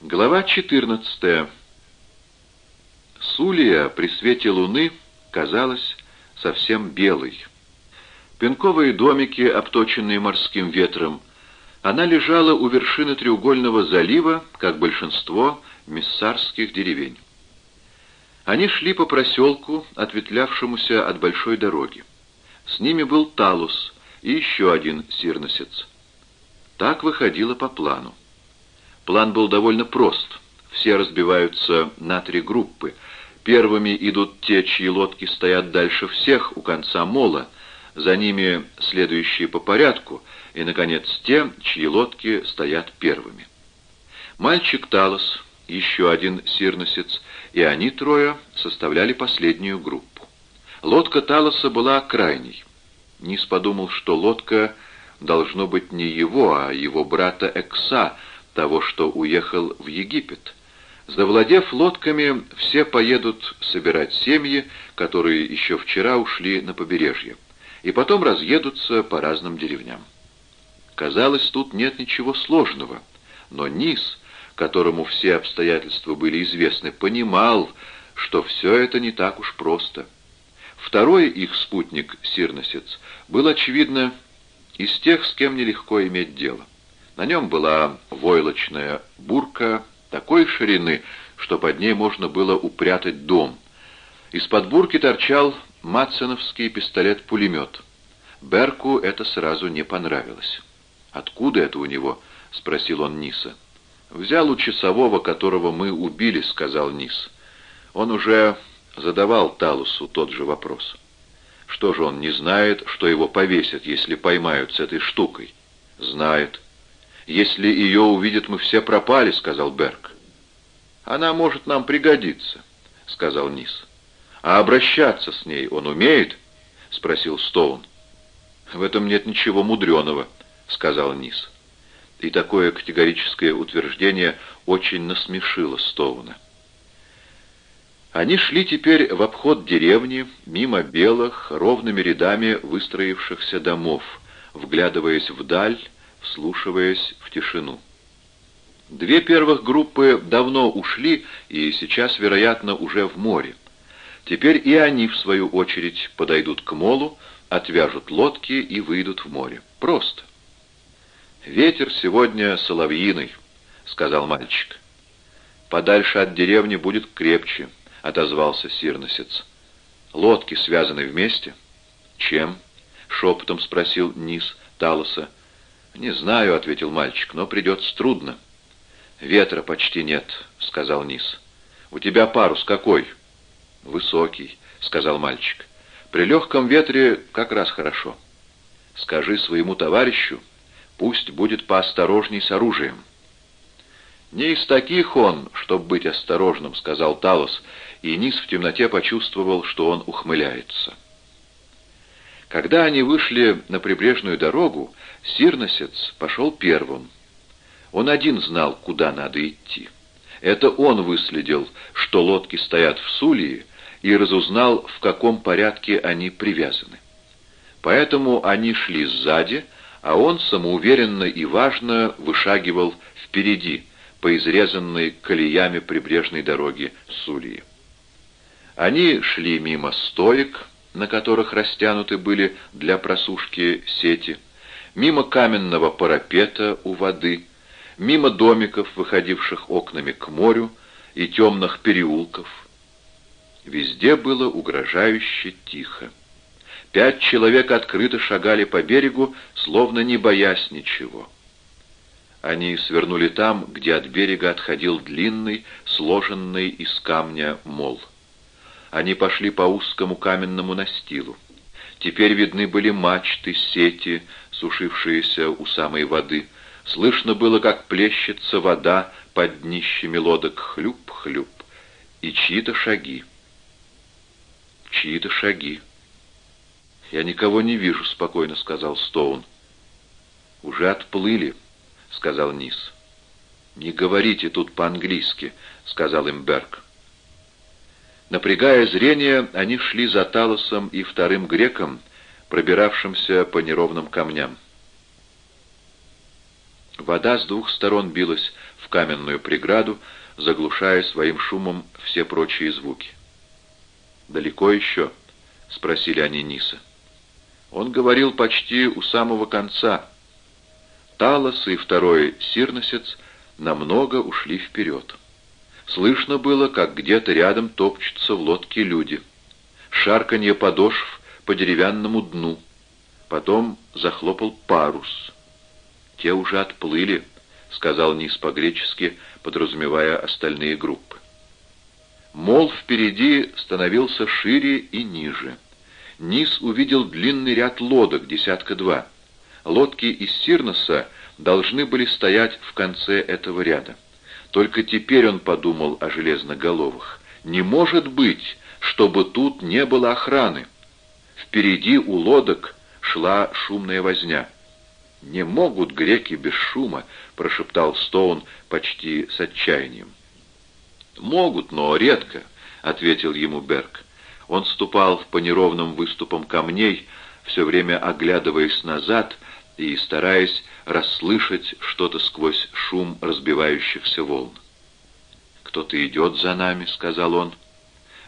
Глава 14. Сулия при свете луны казалась совсем белой. Пенковые домики, обточенные морским ветром, она лежала у вершины треугольного залива, как большинство миссарских деревень. Они шли по проселку, ответвлявшемуся от большой дороги. С ними был Талус и еще один сирносец. Так выходило по плану. План был довольно прост. Все разбиваются на три группы. Первыми идут те, чьи лодки стоят дальше всех, у конца мола. За ними следующие по порядку. И, наконец, те, чьи лодки стоят первыми. Мальчик Талос, еще один сирносец, и они трое составляли последнюю группу. Лодка Талоса была крайней. Низ подумал, что лодка должно быть не его, а его брата Экса, того, что уехал в Египет. Завладев лодками, все поедут собирать семьи, которые еще вчера ушли на побережье, и потом разъедутся по разным деревням. Казалось, тут нет ничего сложного, но Низ, которому все обстоятельства были известны, понимал, что все это не так уж просто. Второй их спутник, Сирносец, был, очевидно, из тех, с кем нелегко иметь дело. На нем была войлочная бурка такой ширины, что под ней можно было упрятать дом. Из-под бурки торчал матсоновский пистолет-пулемет. Берку это сразу не понравилось. «Откуда это у него?» — спросил он Ниса. «Взял у часового, которого мы убили», — сказал Нис. Он уже задавал Талусу тот же вопрос. Что же он не знает, что его повесят, если поймают с этой штукой? Знает. «Если ее увидят, мы все пропали», — сказал Берг. «Она может нам пригодиться», — сказал Низ. «А обращаться с ней он умеет?» — спросил Стоун. «В этом нет ничего мудреного», — сказал Низ. И такое категорическое утверждение очень насмешило Стоуна. Они шли теперь в обход деревни, мимо белых, ровными рядами выстроившихся домов, вглядываясь вдаль, вслушиваясь тишину. Две первых группы давно ушли и сейчас, вероятно, уже в море. Теперь и они, в свою очередь, подойдут к молу, отвяжут лодки и выйдут в море. Просто. «Ветер сегодня соловьиный», — сказал мальчик. «Подальше от деревни будет крепче», — отозвался сирносец. «Лодки связаны вместе?» «Чем?» — шепотом спросил Низ Талоса. «Не знаю», — ответил мальчик, — «но придется трудно». «Ветра почти нет», — сказал Низ. «У тебя парус какой?» «Высокий», — сказал мальчик. «При легком ветре как раз хорошо. Скажи своему товарищу, пусть будет поосторожней с оружием». «Не из таких он, чтоб быть осторожным», — сказал Талос, и Низ в темноте почувствовал, что он ухмыляется. Когда они вышли на прибрежную дорогу, Сирносец пошел первым. Он один знал, куда надо идти. Это он выследил, что лодки стоят в Сулии, и разузнал, в каком порядке они привязаны. Поэтому они шли сзади, а он самоуверенно и важно вышагивал впереди, по изрезанной колеями прибрежной дороги Сулии. Они шли мимо стоек, на которых растянуты были для просушки сети, мимо каменного парапета у воды, мимо домиков, выходивших окнами к морю, и темных переулков. Везде было угрожающе тихо. Пять человек открыто шагали по берегу, словно не боясь ничего. Они свернули там, где от берега отходил длинный, сложенный из камня мол. Они пошли по узкому каменному настилу. Теперь видны были мачты, сети, сушившиеся у самой воды. Слышно было, как плещется вода под днищами лодок хлюп-хлюп. И чьи-то шаги. Чьи-то шаги. «Я никого не вижу», — спокойно сказал Стоун. «Уже отплыли», — сказал Низ. «Не говорите тут по-английски», — сказал им Берг. Напрягая зрение, они шли за Талосом и вторым греком, пробиравшимся по неровным камням. Вода с двух сторон билась в каменную преграду, заглушая своим шумом все прочие звуки. «Далеко еще?» — спросили они Ниса. Он говорил почти у самого конца. Талос и второй сирносец намного ушли вперед. Слышно было, как где-то рядом топчутся в лодке люди. Шарканье подошв по деревянному дну. Потом захлопал парус. Те уже отплыли, — сказал Низ по-гречески, подразумевая остальные группы. Мол впереди становился шире и ниже. Низ увидел длинный ряд лодок, десятка два. Лодки из Сирноса должны были стоять в конце этого ряда. Только теперь он подумал о железноголовых. Не может быть, чтобы тут не было охраны. Впереди у лодок шла шумная возня. «Не могут греки без шума», — прошептал Стоун почти с отчаянием. «Могут, но редко», — ответил ему Берг. Он ступал по неровным выступам камней, все время оглядываясь назад и стараясь расслышать что-то сквозь шум разбивающихся волн. «Кто-то идет за нами», — сказал он.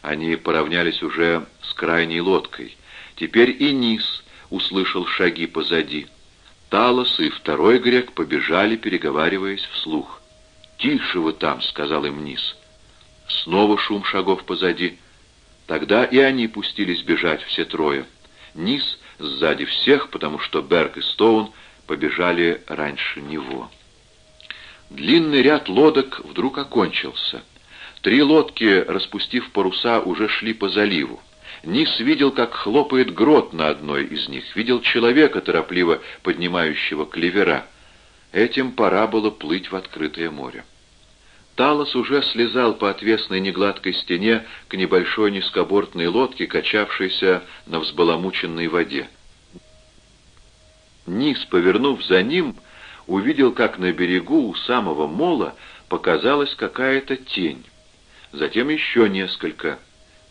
Они поравнялись уже с крайней лодкой. Теперь и Низ услышал шаги позади. Талос и второй грек побежали, переговариваясь вслух. «Тише вы там», — сказал им Низ. Снова шум шагов позади. Тогда и они пустились бежать все трое. Низ сзади всех, потому что Берг и Стоун побежали раньше него. Длинный ряд лодок вдруг окончился. Три лодки, распустив паруса, уже шли по заливу. Низ видел, как хлопает грот на одной из них, видел человека, торопливо поднимающего клевера. Этим пора было плыть в открытое море. Талос уже слезал по отвесной негладкой стене к небольшой низкобортной лодке, качавшейся на взбаламученной воде. Низ, повернув за ним, увидел, как на берегу у самого мола показалась какая-то тень. Затем еще несколько.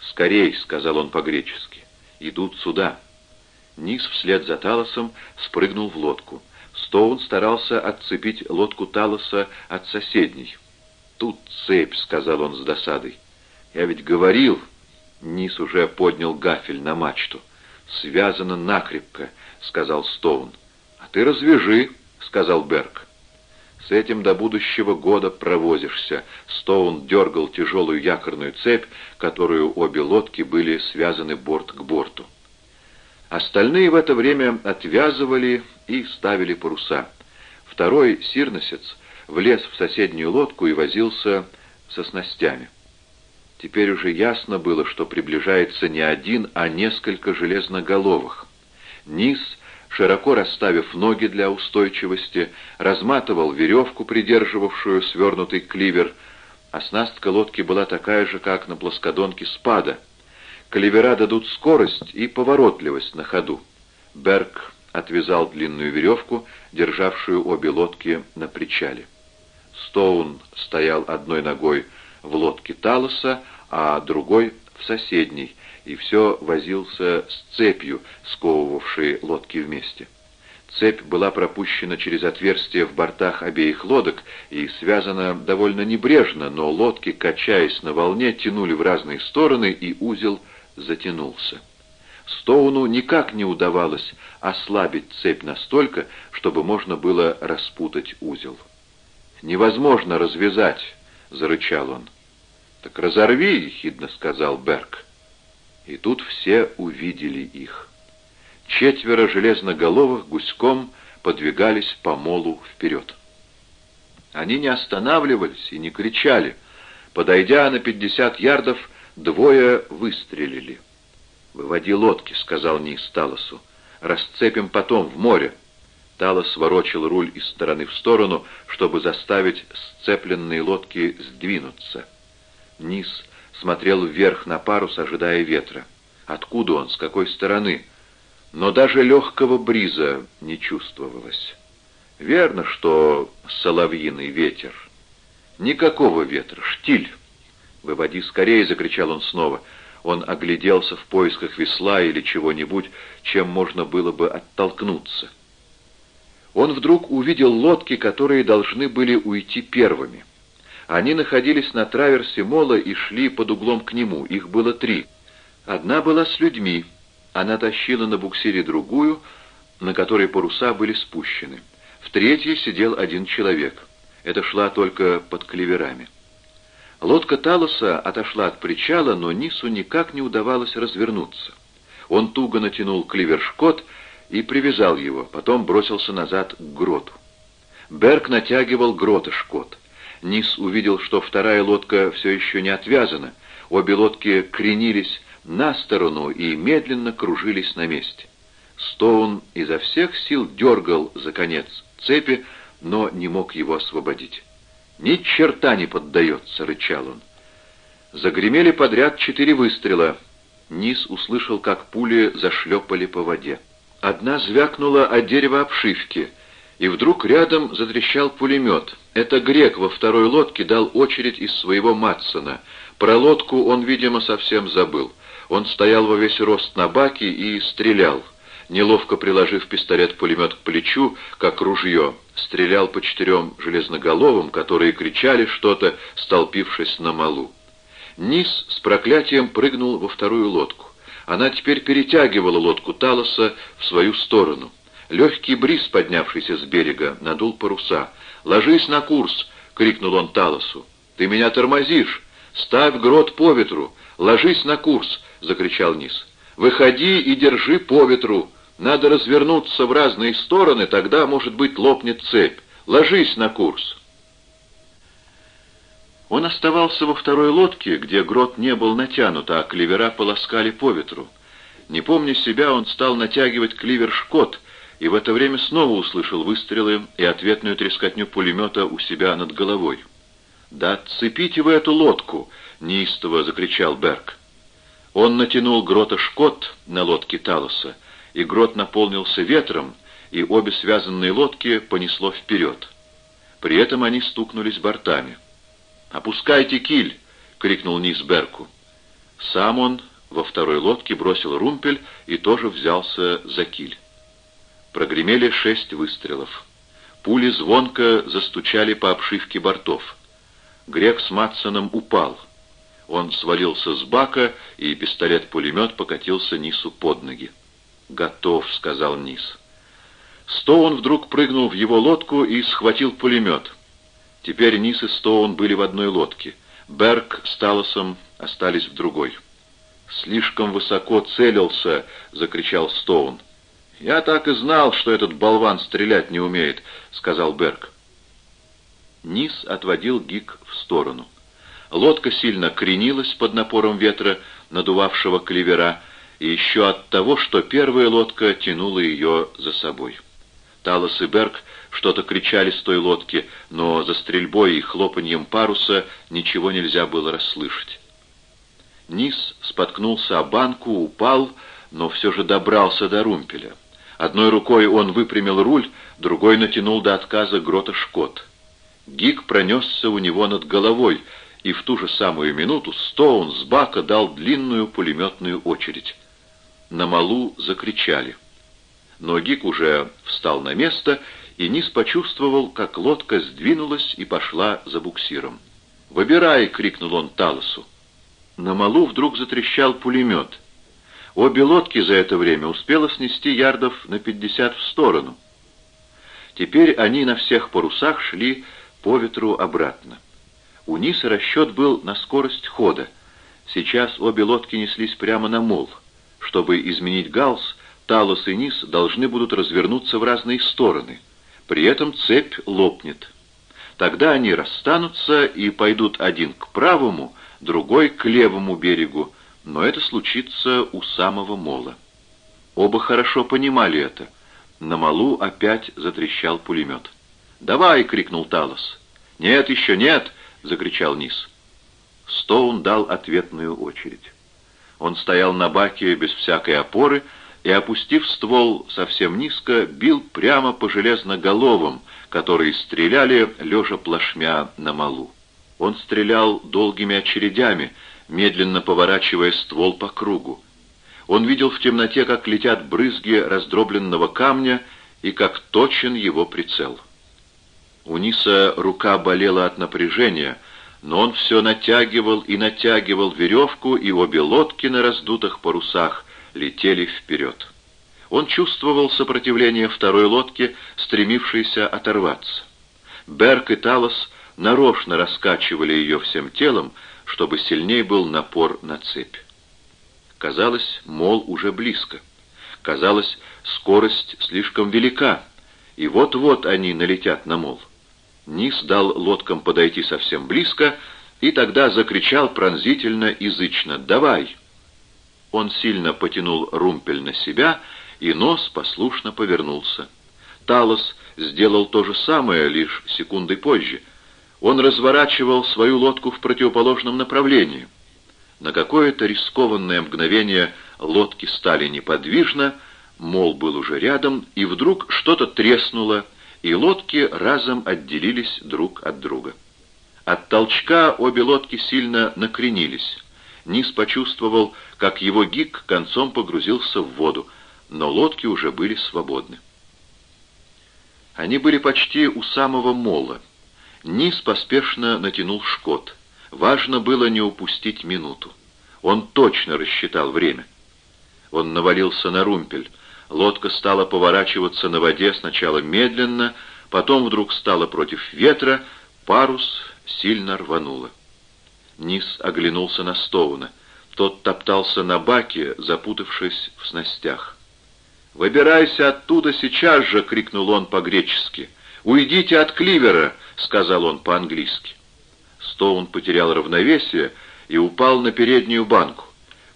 «Скорей!» — сказал он по-гречески. «Идут сюда!» Низ вслед за Талосом спрыгнул в лодку. Стоун старался отцепить лодку Талоса от соседней. «Тут цепь», — сказал он с досадой. «Я ведь говорил...» Низ уже поднял гафель на мачту. «Связано накрепко», — сказал Стоун. «А ты развяжи», — сказал Берг. «С этим до будущего года провозишься». Стоун дергал тяжелую якорную цепь, которую обе лодки были связаны борт к борту. Остальные в это время отвязывали и ставили паруса. Второй сирносец влез в соседнюю лодку и возился со снастями. Теперь уже ясно было, что приближается не один, а несколько железноголовых. Низ, широко расставив ноги для устойчивости, разматывал веревку, придерживавшую свернутый кливер. Оснастка лодки была такая же, как на плоскодонке спада. Кливера дадут скорость и поворотливость на ходу. Берг отвязал длинную веревку, державшую обе лодки на причале. Стоун стоял одной ногой в лодке Талоса, а другой в соседней, и все возился с цепью, сковывавшей лодки вместе. Цепь была пропущена через отверстие в бортах обеих лодок и связана довольно небрежно, но лодки, качаясь на волне, тянули в разные стороны, и узел затянулся. Стоуну никак не удавалось ослабить цепь настолько, чтобы можно было распутать узел. «Невозможно развязать», — зарычал он. «Так разорви», — ехидно сказал Берг. И тут все увидели их. Четверо железноголовых гуськом подвигались по молу вперед. Они не останавливались и не кричали. Подойдя на пятьдесят ярдов, двое выстрелили. «Выводи лодки», — сказал Низ Талосу. «Расцепим потом в море». Талос ворочил руль из стороны в сторону, чтобы заставить сцепленные лодки сдвинуться. Низ смотрел вверх на парус, ожидая ветра. Откуда он, с какой стороны? Но даже легкого бриза не чувствовалось. Верно, что соловьиный ветер. Никакого ветра, штиль. «Выводи скорее!» — закричал он снова. Он огляделся в поисках весла или чего-нибудь, чем можно было бы оттолкнуться. Он вдруг увидел лодки, которые должны были уйти первыми. Они находились на траверсе мола и шли под углом к нему. Их было три. Одна была с людьми. Она тащила на буксире другую, на которой паруса были спущены. В третьей сидел один человек. Это шла только под клеверами. Лодка Талоса отошла от причала, но Нису никак не удавалось развернуться. Он туго натянул клевершкот и привязал его, потом бросился назад к гроту. Берг натягивал грота шкот. Низ увидел, что вторая лодка все еще не отвязана. Обе лодки кренились на сторону и медленно кружились на месте. Стоун изо всех сил дергал за конец цепи, но не мог его освободить. «Ни черта не поддается!» — рычал он. Загремели подряд четыре выстрела. Низ услышал, как пули зашлепали по воде. Одна звякнула о дерево обшивки — и вдруг рядом затрещал пулемет. Это грек во второй лодке дал очередь из своего Матсона. Про лодку он, видимо, совсем забыл. Он стоял во весь рост на баке и стрелял. Неловко приложив пистолет-пулемет к плечу, как ружье, стрелял по четырем железноголовым, которые кричали что-то, столпившись на малу. Низ с проклятием прыгнул во вторую лодку. Она теперь перетягивала лодку Талоса в свою сторону. Легкий бриз, поднявшийся с берега, надул паруса. «Ложись на курс!» — крикнул он Талосу. «Ты меня тормозишь! Ставь грот по ветру! Ложись на курс!» — закричал Низ. «Выходи и держи по ветру! Надо развернуться в разные стороны, тогда, может быть, лопнет цепь. Ложись на курс!» Он оставался во второй лодке, где грот не был натянут, а клевера полоскали по ветру. Не помня себя, он стал натягивать клевер-шкот — и в это время снова услышал выстрелы и ответную трескотню пулемета у себя над головой. «Да отцепите вы эту лодку!» — неистово закричал Берг. Он натянул грота шкот на лодке Талоса, и грот наполнился ветром, и обе связанные лодки понесло вперед. При этом они стукнулись бортами. «Опускайте киль!» — крикнул Низ Берку. Сам он во второй лодке бросил румпель и тоже взялся за киль. Прогремели шесть выстрелов. Пули звонко застучали по обшивке бортов. Грек с Матсоном упал. Он свалился с бака, и пистолет-пулемет покатился Нису под ноги. «Готов», — сказал Нис. Стоун вдруг прыгнул в его лодку и схватил пулемет. Теперь Нис и Стоун были в одной лодке. Берг с Талосом остались в другой. «Слишком высоко целился!» — закричал Стоун. «Я так и знал, что этот болван стрелять не умеет», — сказал Берг. Низ отводил гик в сторону. Лодка сильно кренилась под напором ветра, надувавшего клевера, и еще от того, что первая лодка тянула ее за собой. Талос и Берг что-то кричали с той лодки, но за стрельбой и хлопаньем паруса ничего нельзя было расслышать. Низ споткнулся о банку, упал, но все же добрался до румпеля. Одной рукой он выпрямил руль, другой натянул до отказа грота шкот. Гик пронесся у него над головой, и в ту же самую минуту Стоун с бака дал длинную пулеметную очередь. На малу закричали. Но Гик уже встал на место, и Низ почувствовал, как лодка сдвинулась и пошла за буксиром. «Выбирай!» — крикнул он Талосу. На малу вдруг затрещал пулемет — Обе лодки за это время успела снести ярдов на пятьдесят в сторону. Теперь они на всех парусах шли по ветру обратно. У Ниса расчет был на скорость хода. Сейчас обе лодки неслись прямо на мол. Чтобы изменить галс, Талос и Нис должны будут развернуться в разные стороны. При этом цепь лопнет. Тогда они расстанутся и пойдут один к правому, другой к левому берегу, но это случится у самого мола. Оба хорошо понимали это. На малу опять затрещал пулемет. «Давай!» — крикнул Талос. «Нет, еще нет!» — закричал Низ. Стоун дал ответную очередь. Он стоял на баке без всякой опоры и, опустив ствол совсем низко, бил прямо по железноголовым, которые стреляли, лежа плашмя на малу. Он стрелял долгими очередями, медленно поворачивая ствол по кругу. Он видел в темноте, как летят брызги раздробленного камня, и как точен его прицел. У Ниса рука болела от напряжения, но он все натягивал и натягивал веревку, и обе лодки на раздутых парусах летели вперед. Он чувствовал сопротивление второй лодки, стремившейся оторваться. Берк и Талос нарочно раскачивали ее всем телом, чтобы сильней был напор на цепь. Казалось, мол уже близко. Казалось, скорость слишком велика, и вот-вот они налетят на мол. Низ дал лодкам подойти совсем близко, и тогда закричал пронзительно и зычно «Давай!». Он сильно потянул румпель на себя, и нос послушно повернулся. Талос сделал то же самое лишь секундой позже. Он разворачивал свою лодку в противоположном направлении. На какое-то рискованное мгновение лодки стали неподвижно, мол был уже рядом, и вдруг что-то треснуло, и лодки разом отделились друг от друга. От толчка обе лодки сильно накренились. Низ почувствовал, как его гик концом погрузился в воду, но лодки уже были свободны. Они были почти у самого мола. Низ поспешно натянул шкот. Важно было не упустить минуту. Он точно рассчитал время. Он навалился на румпель. Лодка стала поворачиваться на воде сначала медленно, потом вдруг стала против ветра, парус сильно рвануло. Низ оглянулся на Стоуна. Тот топтался на баке, запутавшись в снастях. «Выбирайся оттуда сейчас же!» — крикнул он по-гречески. «Уйдите от кливера!» — сказал он по-английски. Стоун потерял равновесие и упал на переднюю банку.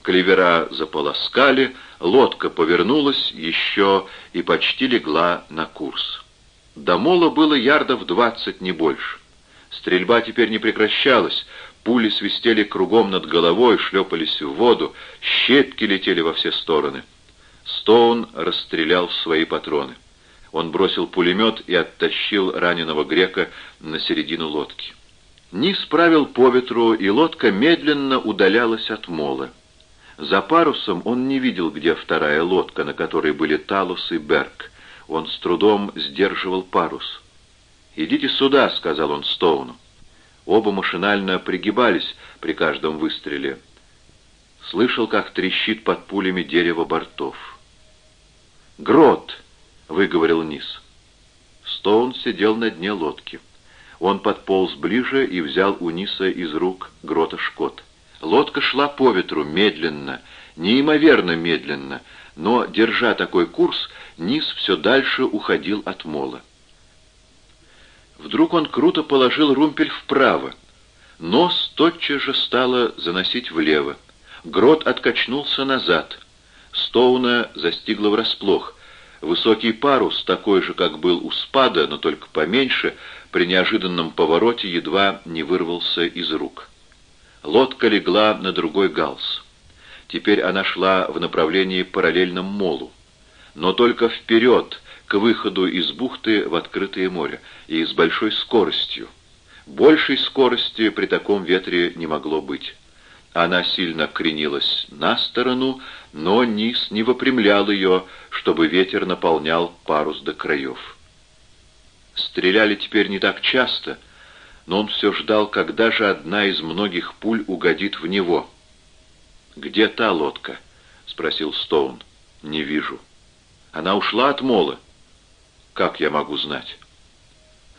Кливера заполоскали, лодка повернулась еще и почти легла на курс. До мола было ярдов двадцать, не больше. Стрельба теперь не прекращалась, пули свистели кругом над головой, шлепались в воду, щепки летели во все стороны. Стоун расстрелял свои патроны. Он бросил пулемет и оттащил раненого грека на середину лодки. Низ правил по ветру, и лодка медленно удалялась от мола. За парусом он не видел, где вторая лодка, на которой были Талус и Берг. Он с трудом сдерживал парус. «Идите сюда», — сказал он Стоуну. Оба машинально пригибались при каждом выстреле. Слышал, как трещит под пулями дерево бортов. «Грот!» — выговорил Низ. Стоун сидел на дне лодки. Он подполз ближе и взял у Ниса из рук грота шкот. Лодка шла по ветру медленно, неимоверно медленно, но, держа такой курс, Низ все дальше уходил от мола. Вдруг он круто положил румпель вправо. Нос тотчас же стало заносить влево. Грот откачнулся назад. Стоуна застигла врасплох. Высокий парус, такой же, как был у спада, но только поменьше, при неожиданном повороте едва не вырвался из рук. Лодка легла на другой галс. Теперь она шла в направлении параллельном молу. Но только вперед, к выходу из бухты в открытое море, и с большой скоростью. Большей скорости при таком ветре не могло быть. Она сильно кренилась на сторону, но низ не выпрямлял ее, чтобы ветер наполнял парус до краев. Стреляли теперь не так часто, но он все ждал, когда же одна из многих пуль угодит в него. «Где та лодка?» — спросил Стоун. «Не вижу». «Она ушла от мола?» «Как я могу знать?»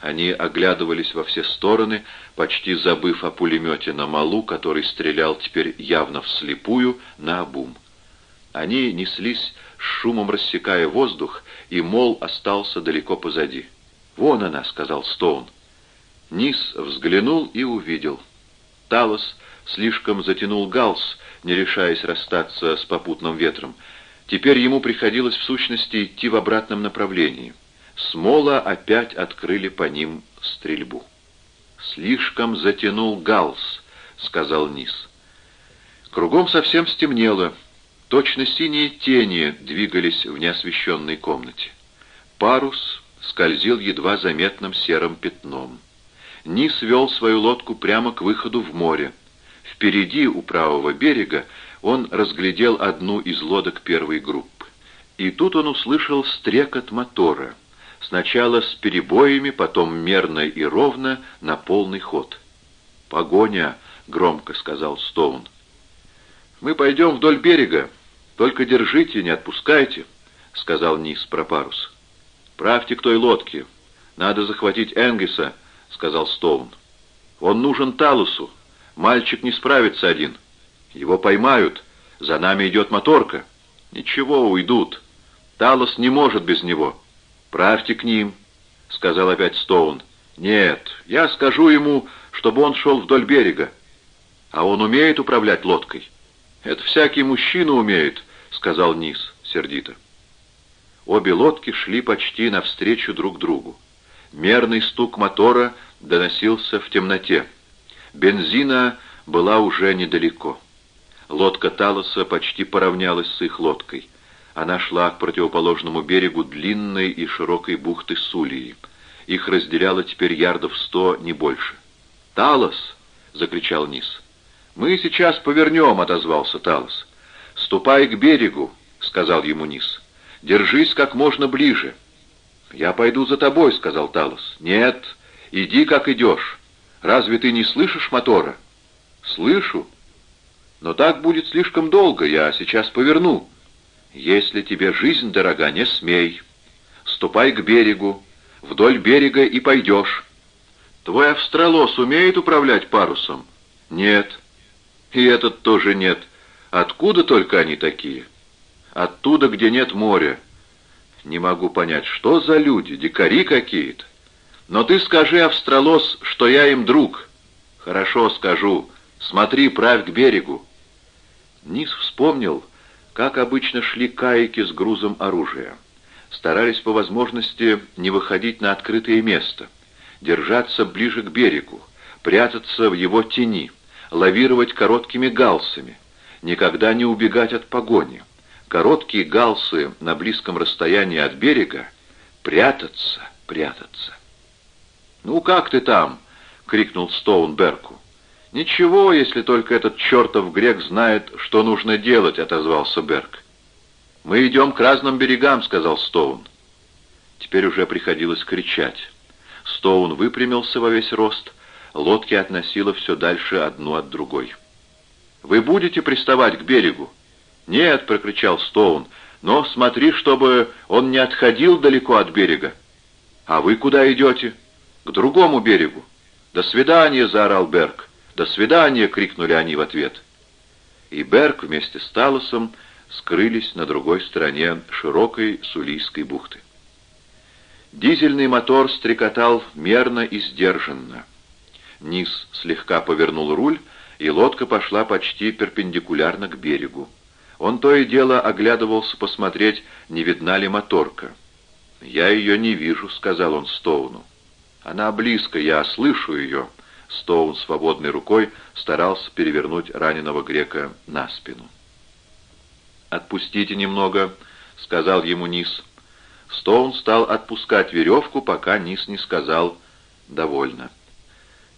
Они оглядывались во все стороны, почти забыв о пулемете на малу, который стрелял теперь явно вслепую на обум. Они неслись, шумом рассекая воздух, и мол остался далеко позади. «Вон она», — сказал Стоун. Низ взглянул и увидел. Талос слишком затянул галс, не решаясь расстаться с попутным ветром. Теперь ему приходилось в сущности идти в обратном направлении. Смола опять открыли по ним стрельбу. «Слишком затянул галс», — сказал Низ. Кругом совсем стемнело. Точно синие тени двигались в неосвещенной комнате. Парус скользил едва заметным серым пятном. Низ вел свою лодку прямо к выходу в море. Впереди, у правого берега, он разглядел одну из лодок первой группы. И тут он услышал стрекот мотора. Сначала с перебоями, потом мерно и ровно, на полный ход. «Погоня!» — громко сказал Стоун. «Мы пойдем вдоль берега. Только держите, не отпускайте», — сказал Низ про парус. «Правьте к той лодке. Надо захватить Энгиса», — сказал Стоун. «Он нужен Талусу. Мальчик не справится один. Его поймают. За нами идет моторка. Ничего, уйдут. Талос не может без него. Правьте к ним», — сказал опять Стоун. «Нет, я скажу ему, чтобы он шел вдоль берега. А он умеет управлять лодкой?» «Это всякий мужчина умеет», — сказал Низ сердито. Обе лодки шли почти навстречу друг другу. Мерный стук мотора доносился в темноте. Бензина была уже недалеко. Лодка Талоса почти поравнялась с их лодкой. Она шла к противоположному берегу длинной и широкой бухты Сулии. Их разделяло теперь ярдов сто, не больше. «Талос!» — закричал Низ. «Мы сейчас повернем», — отозвался Талос. «Ступай к берегу», — сказал ему Низ. «Держись как можно ближе». «Я пойду за тобой», — сказал Талос. «Нет, иди как идешь. Разве ты не слышишь мотора?» «Слышу. Но так будет слишком долго, я сейчас поверну». «Если тебе жизнь дорога, не смей. Ступай к берегу, вдоль берега и пойдешь. Твой австралос умеет управлять парусом?» «Нет». «И этот тоже нет. Откуда только они такие?» «Оттуда, где нет моря». «Не могу понять, что за люди, дикари какие-то?» «Но ты скажи, австралос, что я им друг». «Хорошо, скажу. Смотри, правь к берегу». Низ вспомнил, как обычно шли кайки с грузом оружия. Старались по возможности не выходить на открытое место, держаться ближе к берегу, прятаться в его тени, лавировать короткими галсами, никогда не убегать от погони. Короткие галсы на близком расстоянии от берега, прятаться, прятаться. «Ну как ты там?» — крикнул Стоун Берку. «Ничего, если только этот чертов грек знает, что нужно делать», — отозвался Берг. «Мы идем к разным берегам», — сказал Стоун. Теперь уже приходилось кричать. Стоун выпрямился во весь рост, лодки относило все дальше одну от другой. «Вы будете приставать к берегу?» «Нет», — прокричал Стоун, — «но смотри, чтобы он не отходил далеко от берега». «А вы куда идете?» «К другому берегу». «До свидания!» — заорал Берг. «До свидания!» — крикнули они в ответ. И Берг вместе с Талосом скрылись на другой стороне широкой Сулийской бухты. Дизельный мотор стрекотал мерно и сдержанно. Низ слегка повернул руль, и лодка пошла почти перпендикулярно к берегу. Он то и дело оглядывался посмотреть, не видна ли моторка. «Я ее не вижу», — сказал он Стоуну. «Она близко, я слышу ее», Стоун свободной рукой старался перевернуть раненого грека на спину. «Отпустите немного», — сказал ему Низ. Стоун стал отпускать веревку, пока Низ не сказал «довольно».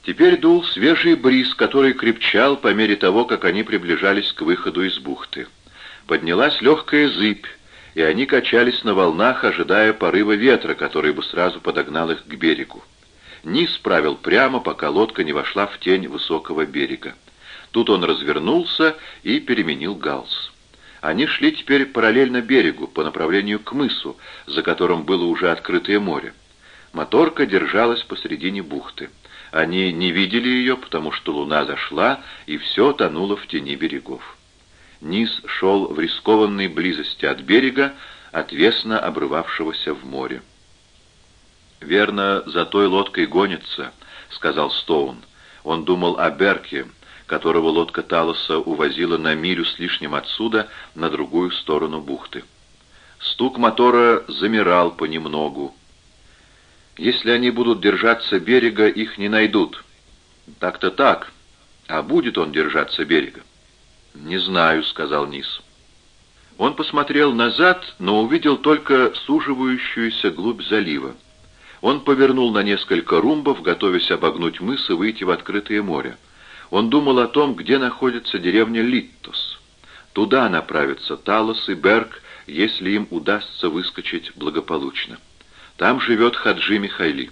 Теперь дул свежий бриз, который крепчал по мере того, как они приближались к выходу из бухты. Поднялась легкая зыбь, и они качались на волнах, ожидая порыва ветра, который бы сразу подогнал их к берегу. Низ правил прямо, пока лодка не вошла в тень высокого берега. Тут он развернулся и переменил галс. Они шли теперь параллельно берегу, по направлению к мысу, за которым было уже открытое море. Моторка держалась посредине бухты. Они не видели ее, потому что луна зашла, и все тонуло в тени берегов. Низ шел в рискованной близости от берега, отвесно обрывавшегося в море. «Верно, за той лодкой гонится», — сказал Стоун. Он думал о Берке, которого лодка Талоса увозила на милю с лишним отсюда, на другую сторону бухты. Стук мотора замирал понемногу. Если они будут держаться берега, их не найдут. Так-то так. А будет он держаться берега? Не знаю, сказал Низ. Он посмотрел назад, но увидел только суживающуюся глубь залива. Он повернул на несколько румбов, готовясь обогнуть мыс и выйти в открытое море. Он думал о том, где находится деревня Литтос. Туда направятся Талос и Берг если им удастся выскочить благополучно. Там живет Хаджи Михайли.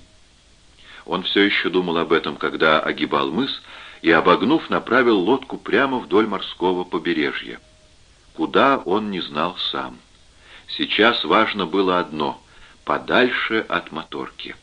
Он все еще думал об этом, когда огибал мыс, и, обогнув, направил лодку прямо вдоль морского побережья. Куда он не знал сам. Сейчас важно было одно — подальше от моторки.